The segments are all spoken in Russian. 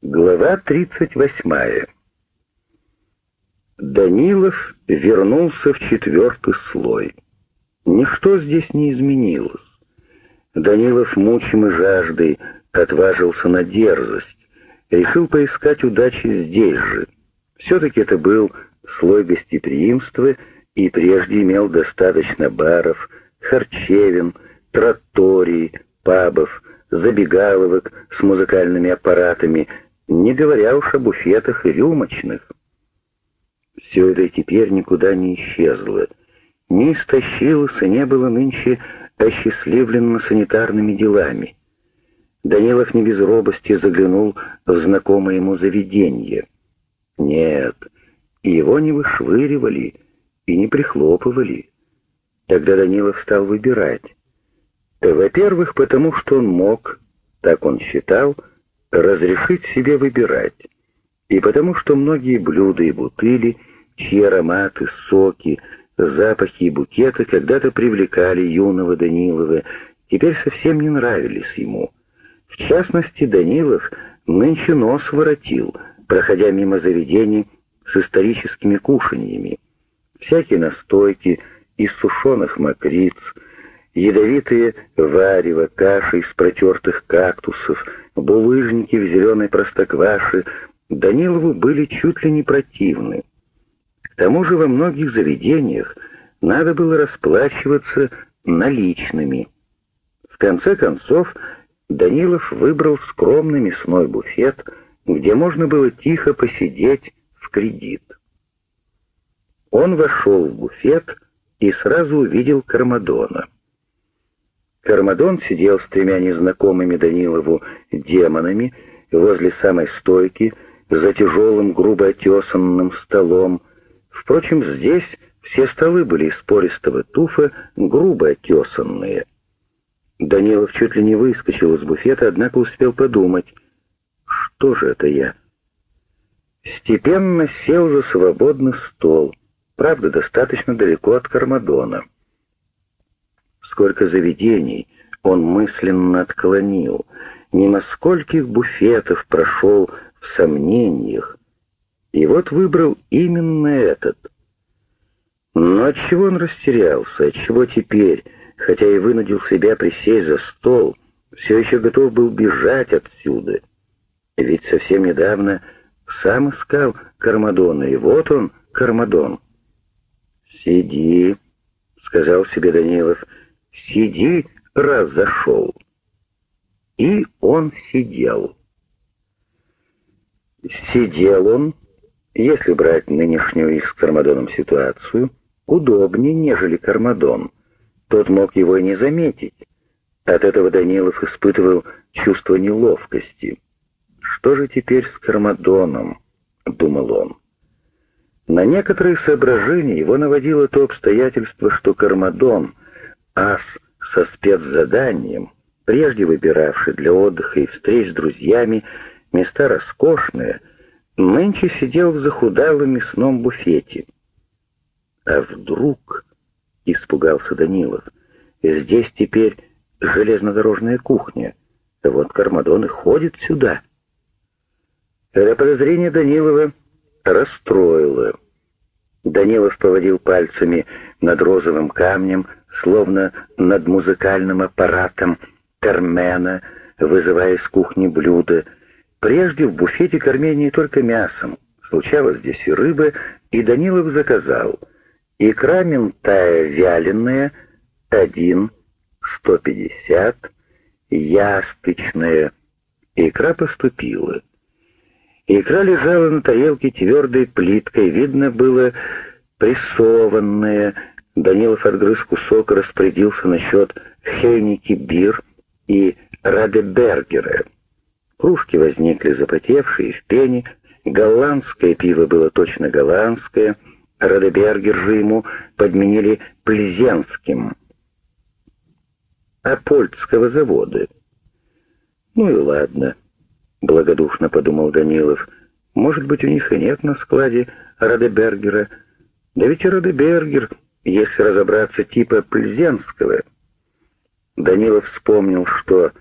Глава 38. Данилов вернулся в четвертый слой. Ничто здесь не изменилось. Данилов, мучимый жаждой, отважился на дерзость, решил поискать удачи здесь же. Все-таки это был слой гостеприимства и прежде имел достаточно баров, харчевин, троторий, пабов, забегаловок с музыкальными аппаратами, не говоря уж о буфетах и рюмочных. Все это теперь никуда не исчезло, не истощилось и не было нынче осчастливлено санитарными делами. Данилов не без робости заглянул в знакомое ему заведение. Нет, его не вышвыривали и не прихлопывали. Тогда Данилов стал выбирать. Во-первых, потому что он мог, так он считал, разрешить себе выбирать. И потому что многие блюда и бутыли, чьи ароматы, соки, запахи и букеты когда-то привлекали юного Данилова, теперь совсем не нравились ему. В частности, Данилов нынче нос воротил, проходя мимо заведений с историческими кушаньями. Всякие настойки из сушеных мокриц, ядовитые варево, каши из протертых кактусов, булыжники в зеленой простокваше Данилову были чуть ли не противны. К тому же во многих заведениях надо было расплачиваться наличными. В конце концов, Данилов выбрал скромный мясной буфет, где можно было тихо посидеть в кредит. Он вошел в буфет и сразу увидел Кармадона — Кармадон сидел с тремя незнакомыми Данилову демонами возле самой стойки, за тяжелым грубо отесанным столом. Впрочем, здесь все столы были из пористого туфа, грубо отесанные. Данилов чуть ли не выскочил из буфета, однако успел подумать, что же это я? Степенно сел за свободный стол, правда, достаточно далеко от Кармадона сколько заведений он мысленно отклонил, мимо скольких буфетов прошел в сомнениях, и вот выбрал именно этот. Но отчего он растерялся, отчего теперь, хотя и вынудил себя присесть за стол, все еще готов был бежать отсюда? Ведь совсем недавно сам искал Кармадона, и вот он, Кармадон. «Сиди», — сказал себе Данилов, — «Сиди, раз зашел». И он сидел. Сидел он, если брать нынешнюю их с Кармадоном ситуацию, удобнее, нежели Кармадон. Тот мог его и не заметить. От этого Данилов испытывал чувство неловкости. «Что же теперь с Кармадоном?» — думал он. На некоторые соображения его наводило то обстоятельство, что Кармадон — ас со спецзаданием, прежде выбиравший для отдыха и встреч с друзьями места роскошные, нынче сидел в захудалом мясном буфете. А вдруг, — испугался Данилов, — здесь теперь железнодорожная кухня, вот Кармадон и ходит сюда. Это подозрение Данилова расстроило. Данилов поводил пальцами над розовым камнем, словно над музыкальным аппаратом Кармена, вызывая из кухни блюда. Прежде в буфете кормили только мясом, случалось здесь и рыба, и Данилов заказал. Икра ментая вяленая — один, сто пятьдесят, ясточная. Икра поступила. Икра лежала на тарелке твердой плиткой, видно было прессованная, Данилов отгрыз кусок, распорядился насчет Хейники Бир и Радебергера. Кружки возникли запотевшие в пене, голландское пиво было точно голландское, Радебергер же ему подменили плезенским. Апольтского завода. Ну и ладно, благодушно подумал Данилов. Может быть, у них и нет на складе Радебергера. Да ведь Радебергер если разобраться, типа Пльзенского. Данилов вспомнил, что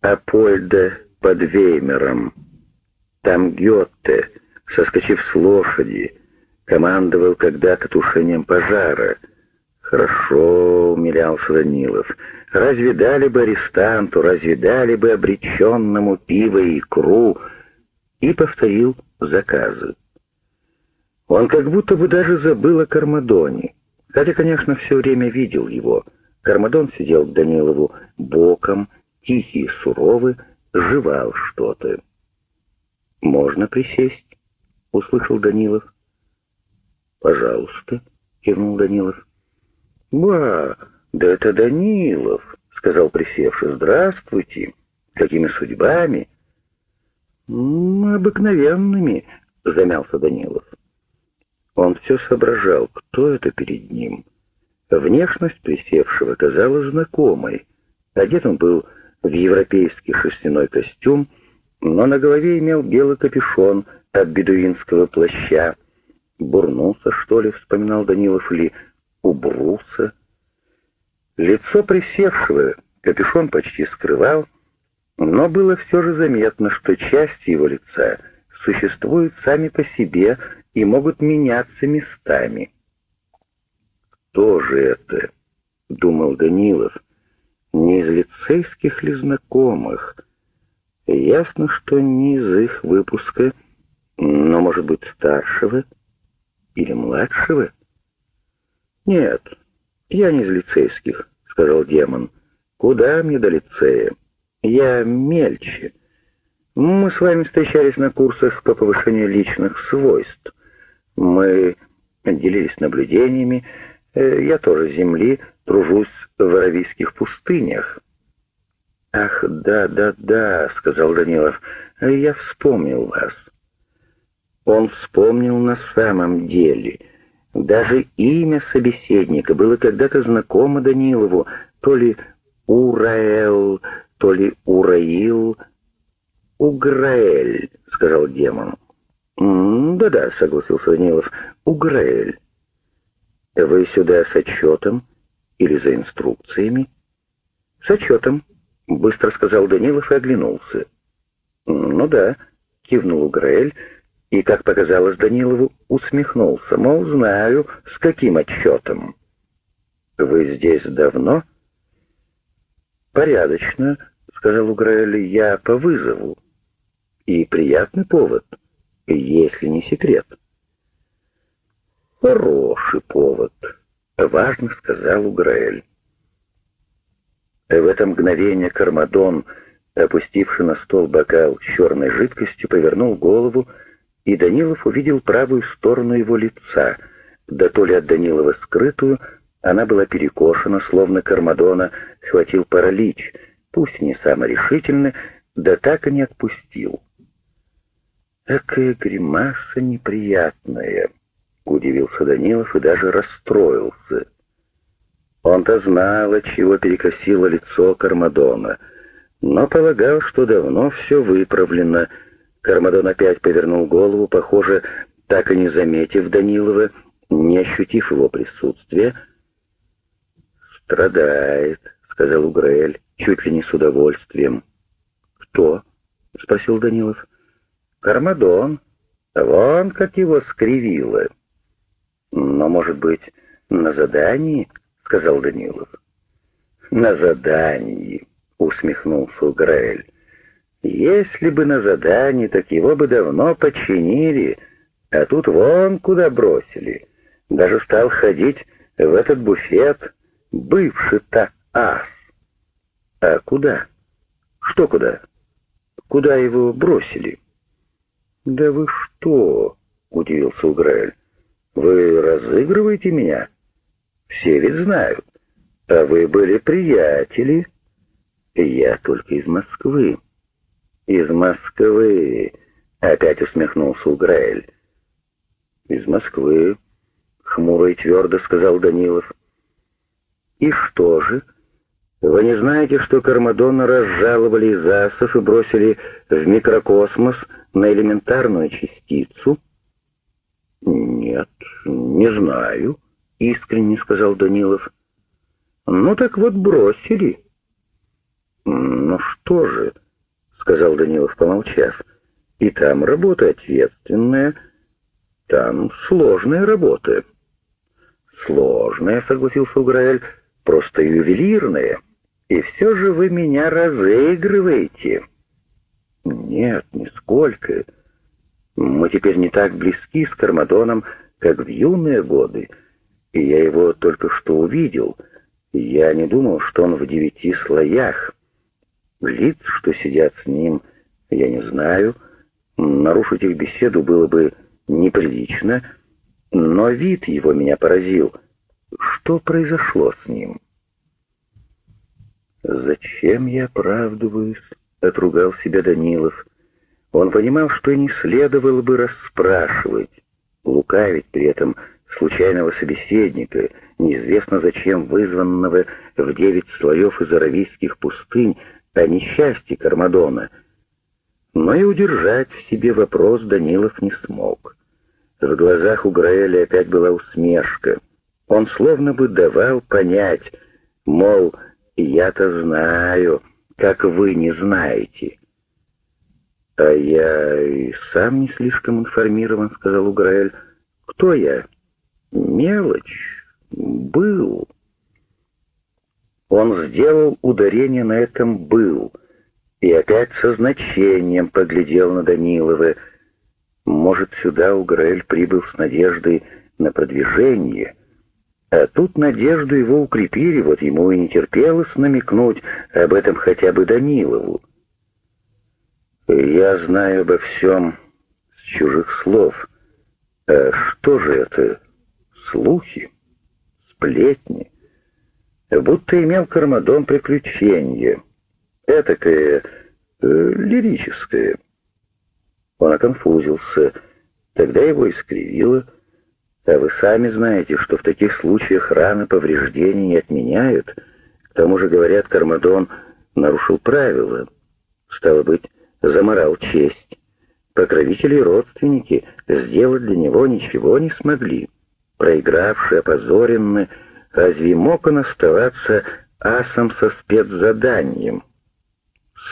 Апольда под Веймером. Там Гетте, соскочив с лошади, командовал когда-то тушением пожара. Хорошо, умилялся Данилов. Разве дали бы арестанту, разве дали бы обреченному пиво и икру? И повторил заказы. Он как будто бы даже забыл о Кармадоне, хотя, конечно, все время видел его. Кармадон сидел к Данилову боком, тихий и суровый, жевал что-то. «Можно присесть?» — услышал Данилов. «Пожалуйста», — кивнул Данилов. «Ба, да это Данилов», — сказал присевший. «Здравствуйте. Какими судьбами?» «Обыкновенными», — замялся Данилов. Он все соображал, кто это перед ним. Внешность присевшего казалась знакомой. Одет он был в европейский шерстяной костюм, но на голове имел белый капюшон от бедуинского плаща. «Бурнулся, что ли?» — вспоминал Данилов, или «убрался». Лицо присевшего капюшон почти скрывал, но было все же заметно, что части его лица существуют сами по себе и могут меняться местами. «Кто же это?» — думал Данилов. «Не из лицейских ли знакомых?» Ясно, что не из их выпуска, но, может быть, старшего или младшего? Нет, я не из лицейских, сказал демон. Куда мне до лицея? Я мельче. Мы с вами встречались на курсах по повышению личных свойств. Мы делились наблюдениями. Э, я тоже с земли тружусь в аравийских пустынях. «Ах, да, да, да», — сказал Данилов, — «я вспомнил вас». Он вспомнил на самом деле. Даже имя собеседника было когда-то знакомо Данилову, то ли Ураэл, то ли Ураил. «Уграэль», — сказал демон. «Да-да», — согласился Данилов, — «Уграэль». «Вы сюда с отчетом или за инструкциями?» «С отчетом», — быстро сказал Данилов и оглянулся. «Ну да», — кивнул Граэль, и, как показалось Данилову, усмехнулся, мол, знаю, с каким отчетом. «Вы здесь давно?» «Порядочно», — сказал Уграэль, — «я по вызову». «И приятный повод, если не секрет». «Хороший повод», — важно сказал Уграэль. В это мгновение Кармадон, опустивший на стол бокал с черной жидкостью, повернул голову, и Данилов увидел правую сторону его лица, да то ли от Данилова скрытую, она была перекошена, словно Кармадона схватил паралич, пусть не саморешительно, да так и не отпустил. «Какая гримаса неприятная!» — удивился Данилов и даже расстроился — он-то знал, от чего перекосило лицо Кармадона, но полагал, что давно все выправлено. Кармадон опять повернул голову, похоже, так и не заметив Данилова, не ощутив его присутствия. «Страдает», — сказал Уграэль, чуть ли не с удовольствием. «Кто?» — спросил Данилов. «Кармадон. Вон как его скривило. Но, может быть, на задании?» сказал Данилов. «На задании», — усмехнулся Граэль. «Если бы на задании, так его бы давно починили, а тут вон куда бросили. Даже стал ходить в этот буфет, бывший-то ас. А куда? Что куда? Куда его бросили?» «Да вы что?» — удивился Уграэль. «Вы разыгрываете меня?» Все ведь знают. А вы были приятели. Я только из Москвы. Из Москвы, опять усмехнулся Уграэль. Из Москвы, хмуро и твердо сказал Данилов. И что же? Вы не знаете, что Кармадона разжаловали из асов и бросили в микрокосмос на элементарную частицу? Нет, не знаю. — искренне сказал Данилов. «Ну так вот бросили». «Ну что же», — сказал Данилов, помолчав. «И там работа ответственная, там сложная работа». «Сложная», — согласился Уграэль, — «просто ювелирная. И все же вы меня разыгрываете». «Нет, нисколько. Мы теперь не так близки с Кармадоном, как в юные годы, и я его только что увидел. Я не думал, что он в девяти слоях. Лиц, что сидят с ним, я не знаю. Нарушить их беседу было бы неприлично, но вид его меня поразил. Что произошло с ним? «Зачем я оправдываюсь?» — отругал себя Данилов. Он понимал, что не следовало бы расспрашивать, лукавить при этом случайного собеседника, неизвестно зачем вызванного в девять слоев из аравийских пустынь о несчастье Кармадона. Но и удержать в себе вопрос Данилов не смог. В глазах у Граэля опять была усмешка. Он словно бы давал понять, мол, я-то знаю, как вы не знаете. «А я и сам не слишком информирован», — сказал Уграэль. «Кто я?» «Мелочь. Был». Он сделал ударение на этом «был» и опять со значением поглядел на Данилова. Может, сюда Уграэль прибыл с надеждой на продвижение, а тут надежду его укрепили, вот ему и не терпелось намекнуть об этом хотя бы Данилову. «Я знаю обо всем с чужих слов. А что же это? Слухи? Сплетни?» Будто имел Кармадон приключение. Этакое, э, лирическое. Он оконфузился. Тогда его искривило — а вы сами знаете, что в таких случаях раны повреждений не отменяют. К тому же, говорят, Кармадон нарушил правила. Стало быть, заморал честь. Покровители и родственники сделать для него ничего не смогли. Проигравший, опозоренный, разве мог он оставаться асом со спецзаданием?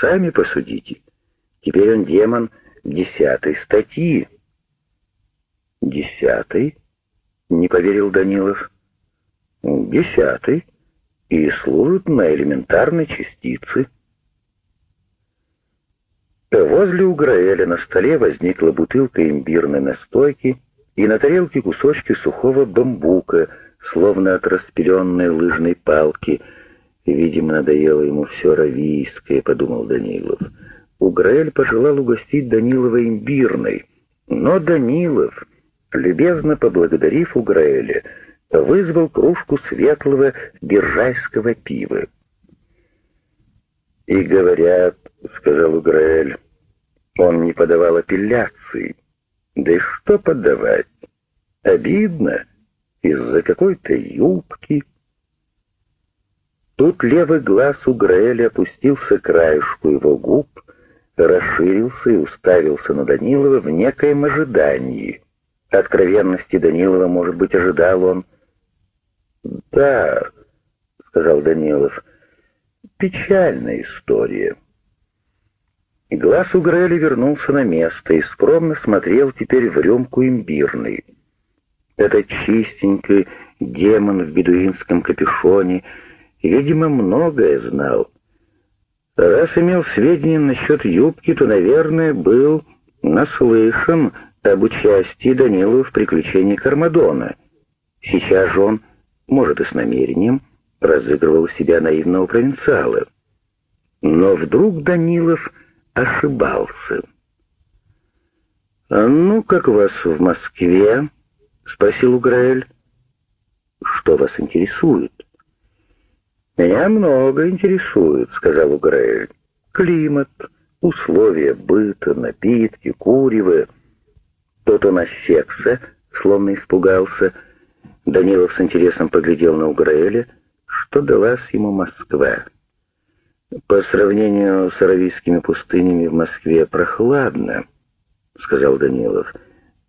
Сами посудите. Теперь он демон десятой статьи. Десятой? — не поверил Данилов. «Десятый. И служит на элементарной частице». Возле Уграэля на столе возникла бутылка имбирной настойки и на тарелке кусочки сухого бамбука, словно от распиленной лыжной палки. Видимо, надоело ему все равийское, — подумал Данилов. Уграэль пожелал угостить Данилова имбирной, но Данилов любезно поблагодарив Уграэля, вызвал кружку светлого биржайского пива. «И говорят, — сказал Уграэль, — он не подавал апелляции. Да и что подавать? Обидно из-за какой-то юбки». Тут левый глаз у Граэля опустился к краешку его губ, расширился и уставился на Данилова в некоем ожидании — Откровенности Данилова, может быть, ожидал он. «Да», — сказал Данилов, — «печальная история». глаз у Грели вернулся на место и скромно смотрел теперь в рюмку имбирной. Этот чистенький демон в бедуинском капюшоне, видимо, многое знал. Раз имел сведения насчет юбки, то, наверное, был наслышан об участии Данилова в приключении Кармадона. Сейчас же он, может и с намерением, разыгрывал себя наивного провинциала. Но вдруг Данилов ошибался. «А ну, как вас в Москве?» — спросил Уграэль. «Что вас интересует?» «Меня много интересует», — сказал Уграэль. «Климат, условия быта, напитки, курево, Тут он осекся, словно испугался. Данилов с интересом поглядел на Уграэля, что далась ему Москва. «По сравнению с аравийскими пустынями в Москве прохладно», — сказал Данилов.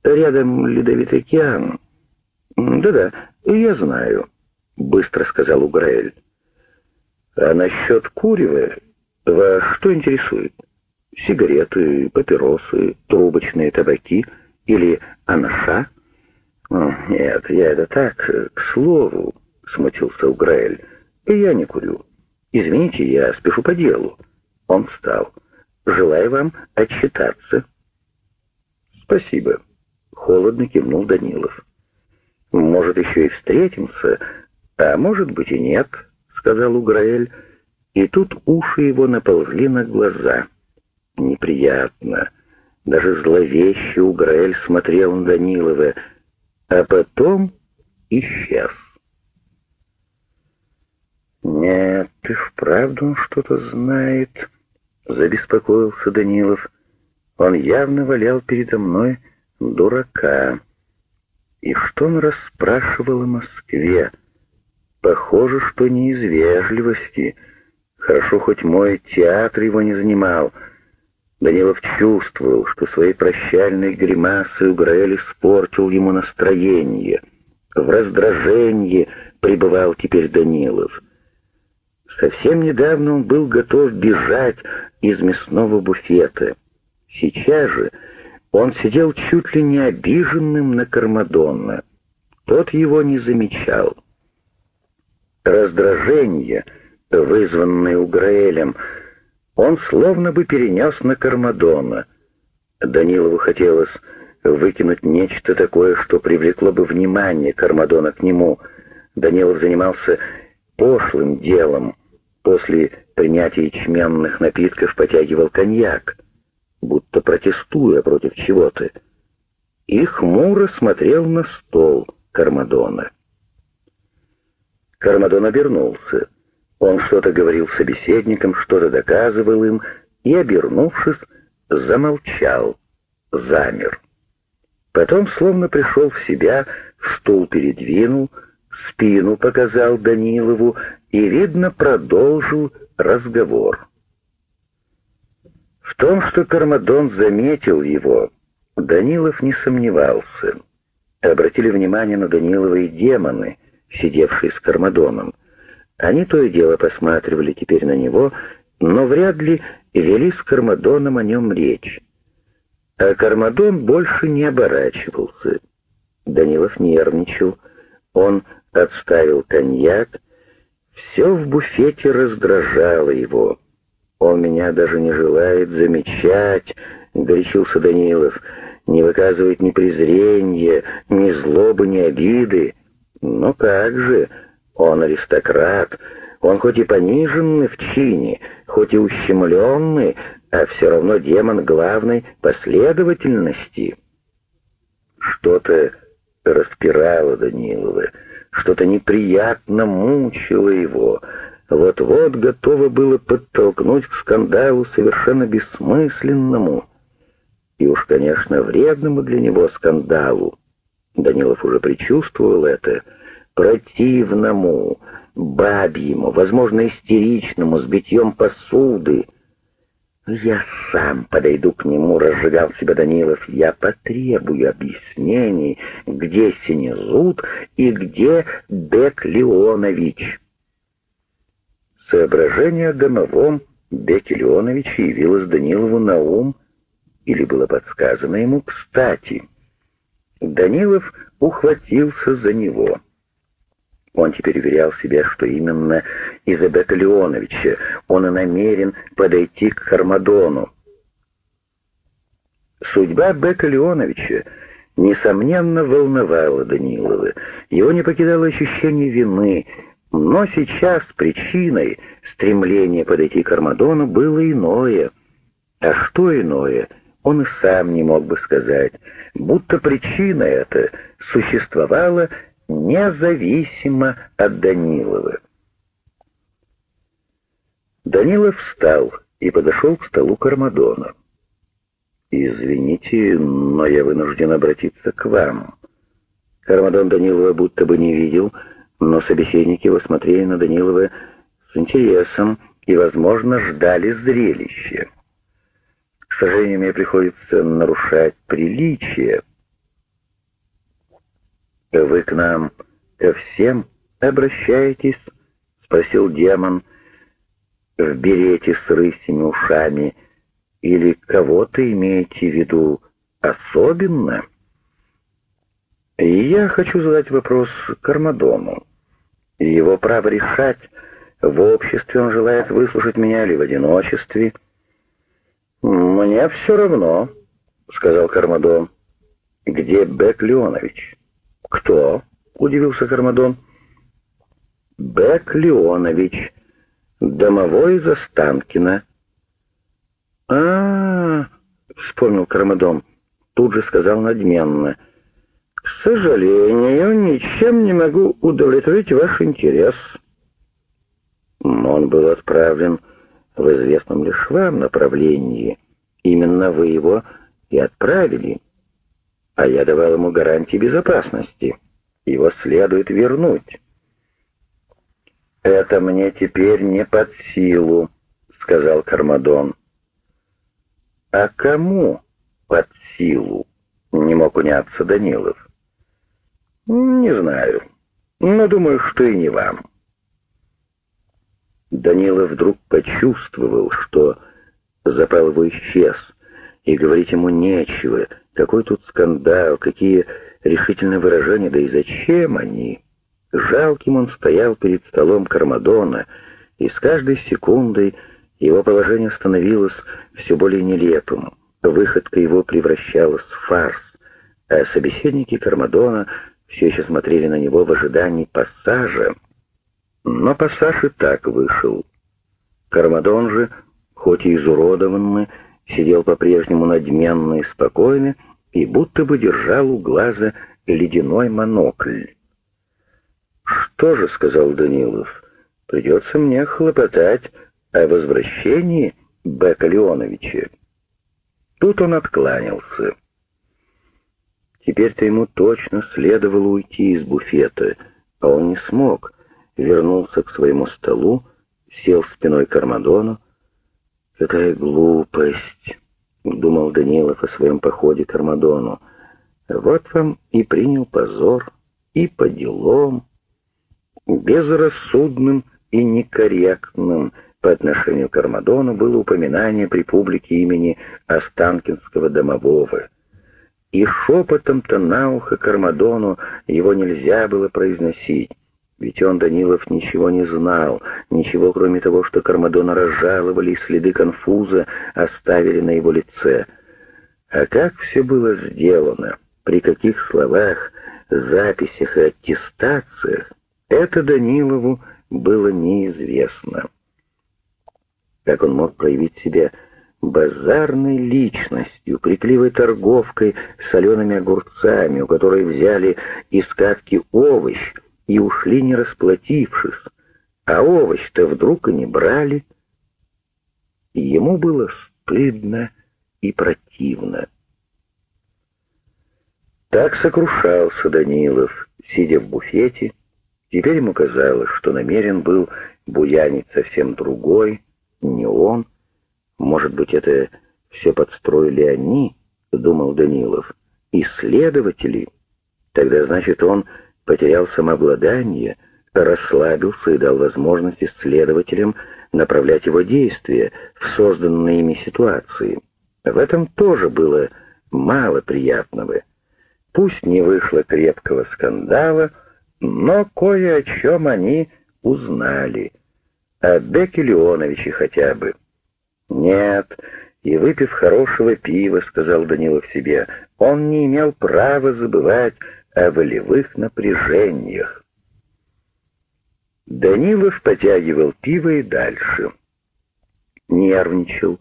«Рядом ледовитый океан». «Да-да, я знаю», — быстро сказал Уграэль. «А насчет Курева вас что интересует?» Сигареты, папиросы, трубочные табаки или анаша? Нет, я это так, к слову, смутился Уграэль. Я не курю. Извините, я спешу по делу. Он встал. Желаю вам отчитаться. Спасибо. Холодно кивнул Данилов. Может, еще и встретимся, а может быть и нет, сказал Уграэль. И тут уши его наползли на глаза. Неприятно. Даже зловеще Уграэль смотрел на Данилова, а потом исчез. «Нет, ты вправду что-то знает», — забеспокоился Данилов. «Он явно валял передо мной дурака. И что он расспрашивал о Москве? Похоже, что не из вежливости. Хорошо, хоть мой театр его не занимал». Данилов чувствовал, что своей прощальной гримасой Уграэль испортил ему настроение. В раздражении пребывал теперь Данилов — Совсем недавно он был готов бежать из мясного буфета. Сейчас же он сидел чуть ли не обиженным на Кармадонна. Тот его не замечал. Раздражение, вызванное Уграэлем, он словно бы перенес на Кармадона. Данилову хотелось выкинуть нечто такое, что привлекло бы внимание Кармадона к нему. Данилов занимался пошлым делом — После принятия ячменных напитков потягивал коньяк, будто протестуя против чего-то, и хмуро смотрел на стол Кармадона. Кармадон обернулся. Он что-то говорил собеседникам, что-то доказывал им, и, обернувшись, замолчал, замер. Потом, словно пришел в себя, стул передвинул, спину показал Данилову и, видно, продолжил разговор. В том, что Кармадон заметил его, Данилов не сомневался. Обратили внимание на Данилова и демоны, сидевшие с Кармадоном. Они то и дело посматривали теперь на него, но вряд ли вели с Кармадоном о нем речь. А Кармадон больше не оборачивался. Данилов нервничал. Он отставил коньяк, все в буфете раздражало его. «Он меня даже не желает замечать», — горячился Данилов, «не выказывает ни презрения, ни злобы, ни обиды. Но как же, он аристократ, он хоть и пониженный в чине, хоть и ущемленный, а все равно демон главной последовательности». Что-то распирало Данилова, что-то неприятно мучило его, вот-вот готово было подтолкнуть к скандалу совершенно бессмысленному и уж, конечно, вредному для него скандалу. Данилов уже предчувствовал это, противному, бабьему, возможно, истеричному, с битьем посуды, «Я сам подойду к нему», — разжигал себя Данилов. «Я потребую объяснений, где Синезут и где Бек Леонович». Соображение о домовом Беке Леоновиче явилось Данилову на ум, или было подсказано ему кстати. Данилов ухватился за него — он теперь уверял себя, что именно из-за Бека Леоновича он и намерен подойти к Хармадону. Судьба Бека Леоновича, несомненно, волновала Данилова. Его не покидало ощущение вины, но сейчас причиной стремления подойти к Армадону было иное. А что иное, он и сам не мог бы сказать, будто причина эта существовала независимо от Данилова. Данилов встал и подошел к столу Кармадона. «Извините, но я вынужден обратиться к вам». Кармадон Данилова будто бы не видел, но собеседники его смотрели на Данилова с интересом и, возможно, ждали зрелища. К сожалению, мне приходится нарушать приличие, «Вы к нам ко всем обращаетесь?» — спросил демон в берете с рысими ушами Или кого-то имеете в виду особенно?» Я хочу задать вопрос Кармадону. Его право решать, в обществе он желает выслушать меня или в одиночестве. «Мне все равно», — сказал Кармадон. «Где Бек Леонович?» «Кто?» — удивился Кармадон. «Бек Леонович, домовой из Останкина». А -а -а, вспомнил Кармадон, тут же сказал надменно — «К сожалению, ничем не могу удовлетворить ваш интерес». Он был отправлен в известном лишь вам направлении. Именно вы его и отправили. А я давал ему гарантии безопасности. Его следует вернуть. «Это мне теперь не под силу», — сказал Кармадон. «А кому под силу?» — не мог уняться Данилов. «Не знаю, но думаю, что и не вам». Данила вдруг почувствовал, что запал его исчез, и говорить ему нечего. Какой тут скандал, какие решительные выражения, да и зачем они? Жалким он стоял перед столом Кармадона, и с каждой секундой его положение становилось все более нелепым. Выходка его превращалась в фарс, а собеседники Кармадона все еще смотрели на него в ожидании пассажа. Но пассаж и так вышел. Кармадон же, хоть и изуродованный, сидел по-прежнему надменно и спокойно и будто бы держал у глаза ледяной монокль. «Что же», — сказал Данилов, — «придется мне хлопотать о возвращении Бека Леоновича». Тут он откланялся. Теперь-то ему точно следовало уйти из буфета, а он не смог. Вернулся к своему столу, сел спиной к Армадону. «Какая глупость!» — думал Данилов о своем походе к Армадону. «Вот вам и принял позор, и по делам, безрассудным и некорректным» по отношению к Армадону было упоминание при публике имени Останкинского домового — и шепотом-то на ухо Кармадону его нельзя было произносить, ведь он, Данилов, ничего не знал, ничего кроме того, что Кармадона разжаловали и следы конфуза оставили на его лице. А как все было сделано, при каких словах, записях и аттестациях, это Данилову было неизвестно. Как он мог проявить себя базарной личностью, крикливой торговкой с солеными огурцами, у которой взяли из катки овощ и ушли не расплатившись, а овощ-то вдруг и не брали. Ему было стыдно и противно. Так сокрушался Данилов, сидя в буфете. Теперь ему казалось, что намерен был буянить совсем другой, не он, может быть, это все подстроили они, думал Данилов, исследователи. Тогда, значит, он потерял самообладание, расслабился и дал возможность исследователям направлять его действия в созданные ими ситуации. В этом тоже было мало приятного. Пусть не вышло крепкого скандала, но кое о чем они узнали. О Беке Леоновиче хотя бы. «Нет, и выпив хорошего пива, — сказал Данилов себе, — он не имел права забывать о волевых напряжениях». Данилов потягивал пиво и дальше. Нервничал.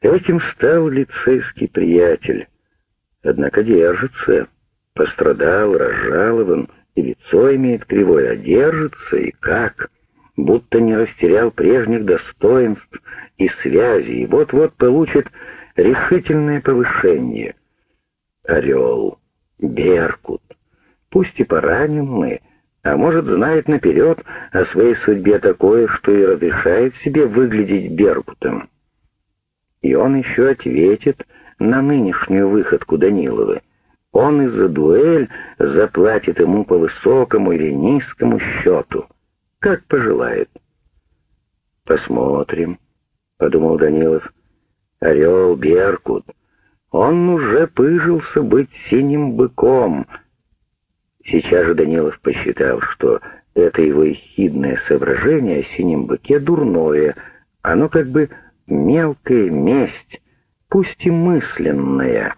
Этим стал лицейский приятель. Однако держится. Пострадал, разжалован, и лицо имеет кривое, а держится, и как? Будто не растерял прежних достоинств и связи, и вот-вот получит решительное повышение. Орел, Беркут, пусть и пораненный, а может, знает наперед о своей судьбе такое, что и разрешает себе выглядеть Беркутом. И он еще ответит на нынешнюю выходку Данилова. Он и за дуэль заплатит ему по высокому или низкому счету, как пожелает. Посмотрим. — подумал Данилов. Орел Беркут. Он уже пыжился быть синим быком. Сейчас же Данилов посчитал, что это его ехидное соображение о синем быке дурное, оно как бы мелкая месть, пусть и мысленная.